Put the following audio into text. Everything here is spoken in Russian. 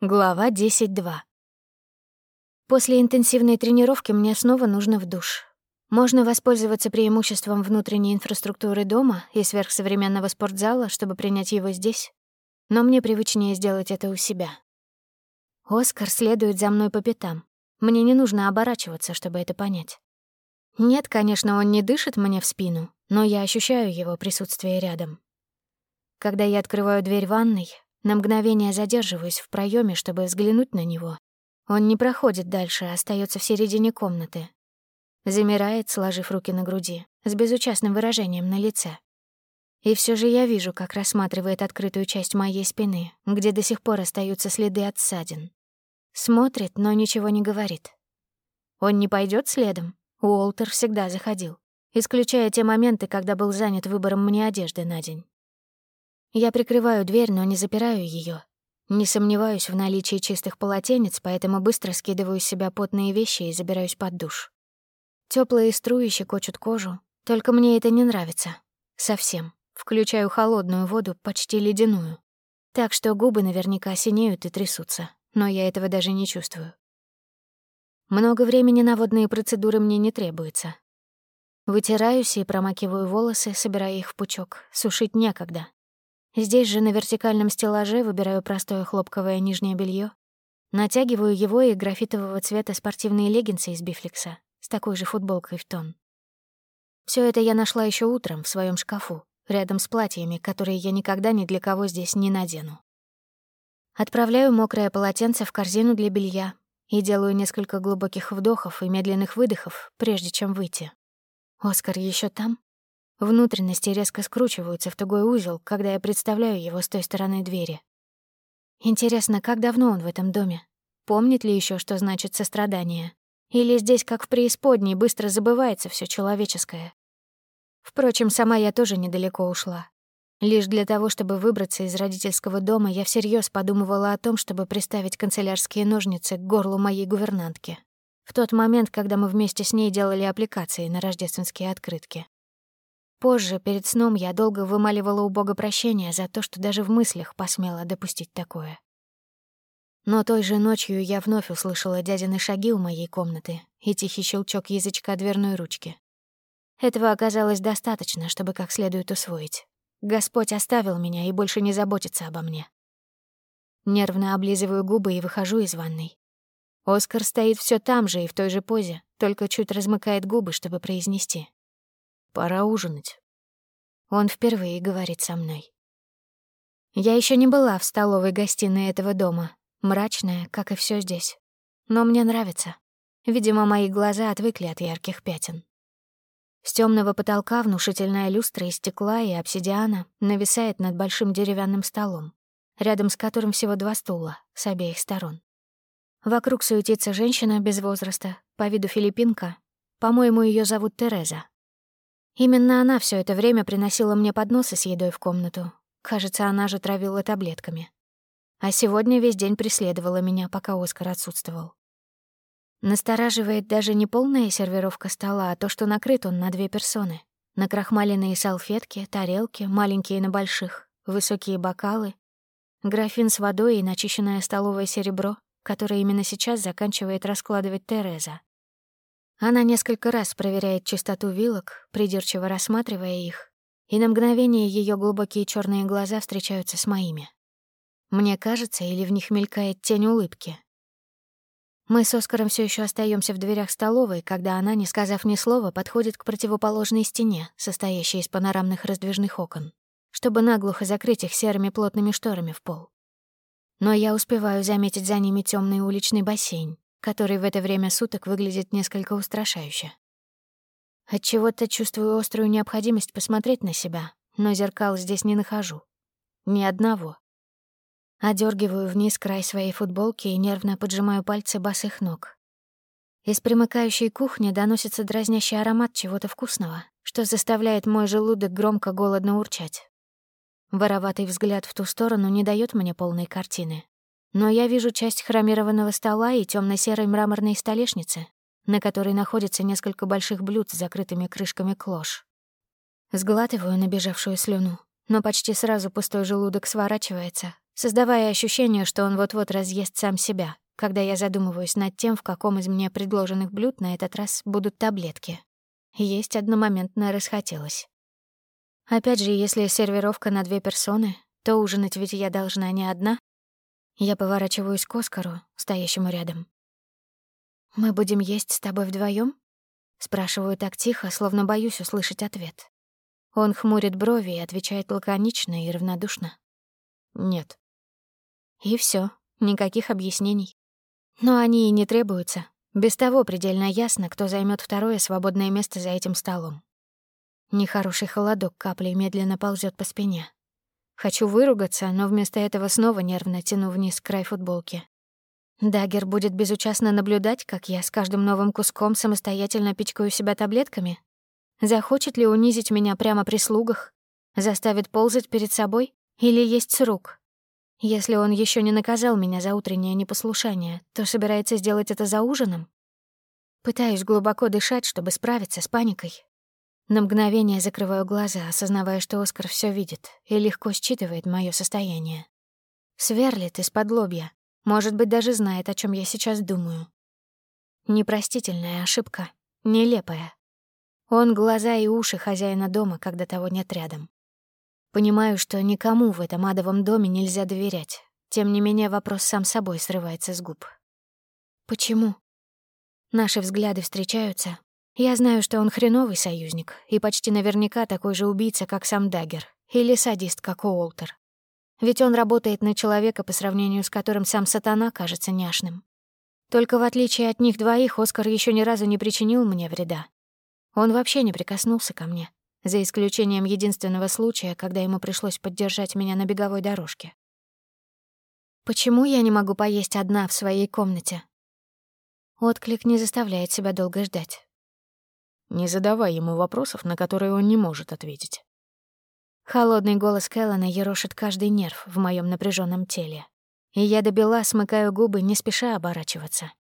Глава 10.2. После интенсивной тренировки мне снова нужно в душ. Можно воспользоваться преимуществом внутренней инфраструктуры дома и сверхсовременного спортзала, чтобы принять его здесь, но мне привычнее сделать это у себя. Оскар следует за мной по пятам. Мне не нужно оборачиваться, чтобы это понять. Нет, конечно, он не дышит мне в спину, но я ощущаю его присутствие рядом. Когда я открываю дверь ванной, на мгновение задерживаюсь в проеме, чтобы взглянуть на него. Он не проходит дальше, а остается в середине комнаты. Замирает, сложив руки на груди, с безучастным выражением на лице. И все же я вижу, как рассматривает открытую часть моей спины, где до сих пор остаются следы от ссадин. Смотрит, но ничего не говорит. Он не пойдет следом? Уолтер всегда заходил, исключая те моменты, когда был занят выбором мне одежды на день. Я прикрываю дверь, но не запираю ее. Не сомневаюсь в наличии чистых полотенец, поэтому быстро скидываю с себя потные вещи и забираюсь под душ. Теплые струи щекочут кожу, только мне это не нравится. Совсем. Включаю холодную воду, почти ледяную. Так что губы наверняка синеют и трясутся, но я этого даже не чувствую. Много времени на водные процедуры мне не требуется. Вытираюсь и промакиваю волосы, собирая их в пучок. Сушить некогда. Здесь же на вертикальном стеллаже выбираю простое хлопковое нижнее белье, натягиваю его и графитового цвета спортивные леггинсы из бифлекса с такой же футболкой в тон. Все это я нашла еще утром в своем шкафу, рядом с платьями, которые я никогда ни для кого здесь не надену. Отправляю мокрое полотенце в корзину для белья и делаю несколько глубоких вдохов и медленных выдохов, прежде чем выйти. Оскар еще там? Внутренности резко скручиваются в тугой узел, когда я представляю его с той стороны двери. Интересно, как давно он в этом доме? Помнит ли еще, что значит сострадание? Или здесь, как в преисподней, быстро забывается все человеческое? Впрочем, сама я тоже недалеко ушла. Лишь для того, чтобы выбраться из родительского дома, я всерьез подумывала о том, чтобы приставить канцелярские ножницы к горлу моей гувернантки. В тот момент, когда мы вместе с ней делали аппликации на рождественские открытки. Позже, перед сном, я долго вымаливала у Бога прощения за то, что даже в мыслях посмела допустить такое. Но той же ночью я вновь услышала дядины шаги у моей комнаты и тихий щелчок язычка дверной ручки. Этого оказалось достаточно, чтобы как следует усвоить. Господь оставил меня и больше не заботится обо мне. Нервно облизываю губы и выхожу из ванной. Оскар стоит все там же и в той же позе, только чуть размыкает губы, чтобы произнести. Пора ужинать. Он впервые говорит со мной. Я еще не была в столовой гостиной этого дома, мрачная, как и все здесь. Но мне нравится. Видимо, мои глаза отвыкли от ярких пятен. С темного потолка внушительная люстра из стекла и обсидиана нависает над большим деревянным столом, рядом с которым всего два стула с обеих сторон. Вокруг суетится женщина без возраста, по виду филиппинка. По-моему, ее зовут Тереза. Именно она все это время приносила мне подносы с едой в комнату. Кажется, она же травила таблетками. А сегодня весь день преследовала меня, пока Оскар отсутствовал. Настораживает даже не полная сервировка стола, а то, что накрыт он на две персоны. Накрахмаленные салфетки, тарелки, маленькие на больших, высокие бокалы, графин с водой и начищенное столовое серебро, которое именно сейчас заканчивает раскладывать Тереза. Она несколько раз проверяет чистоту вилок, придирчиво рассматривая их, и на мгновение ее глубокие черные глаза встречаются с моими. Мне кажется, или в них мелькает тень улыбки. Мы с Оскаром все еще остаемся в дверях столовой, когда она, не сказав ни слова, подходит к противоположной стене, состоящей из панорамных раздвижных окон, чтобы наглухо закрыть их серыми плотными шторами в пол. Но я успеваю заметить за ними темный уличный бассейн, который в это время суток выглядит несколько устрашающе. Отчего-то чувствую острую необходимость посмотреть на себя, но зеркал здесь не нахожу. Ни одного. Одергиваю вниз край своей футболки и нервно поджимаю пальцы босых ног. Из примыкающей кухни доносится дразнящий аромат чего-то вкусного, что заставляет мой желудок громко голодно урчать. Вороватый взгляд в ту сторону не дает мне полной картины, но я вижу часть хромированного стола и темно серой мраморной столешницы, на которой находится несколько больших блюд с закрытыми крышками клош. Сглатываю набежавшую слюну, но почти сразу пустой желудок сворачивается, создавая ощущение, что он вот-вот разъест сам себя, когда я задумываюсь над тем, в каком из мне предложенных блюд на этот раз будут таблетки. Есть одномоментно расхотелось. Опять же, если сервировка на две персоны, то ужинать ведь я должна не одна. Я поворачиваюсь к Оскару, стоящему рядом. «Мы будем есть с тобой вдвоем? Спрашиваю так тихо, словно боюсь услышать ответ. Он хмурит брови и отвечает лаконично и равнодушно. «Нет». И все, никаких объяснений. Но они и не требуются. Без того предельно ясно, кто займет второе свободное место за этим столом. Нехороший холодок каплей медленно ползет по спине. Хочу выругаться, но вместо этого снова нервно тяну вниз край футболки. Дагер будет безучастно наблюдать, как я с каждым новым куском самостоятельно пичкаю себя таблетками? Захочет ли унизить меня прямо при слугах? Заставит ползать перед собой? Или есть с рук? Если он еще не наказал меня за утреннее непослушание, то собирается сделать это за ужином? Пытаюсь глубоко дышать, чтобы справиться с паникой. На мгновение закрываю глаза, осознавая, что Оскар все видит и легко считывает мое состояние. Сверлит из-под лобья. Может быть, даже знает, о чем я сейчас думаю. Непростительная ошибка. Нелепая. Он глаза и уши хозяина дома, когда того нет рядом. Понимаю, что никому в этом адовом доме нельзя доверять. Тем не менее, вопрос сам собой срывается с губ. Почему? Наши взгляды встречаются. Я знаю, что он хреновый союзник и почти наверняка такой же убийца, как сам Даггер, или садист, как Уолтер. Ведь он работает на человека, по сравнению с которым сам сатана кажется няшным. Только в отличие от них двоих, Оскар еще ни разу не причинил мне вреда. Он вообще не прикоснулся ко мне за исключением единственного случая, когда ему пришлось поддержать меня на беговой дорожке. Почему я не могу поесть одна в своей комнате? Отклик не заставляет себя долго ждать. Не задавай ему вопросов, на которые он не может ответить. Холодный голос Кэллана ерошит каждый нерв в моем напряженном теле. И я до бела смыкаю губы, не спеша оборачиваться.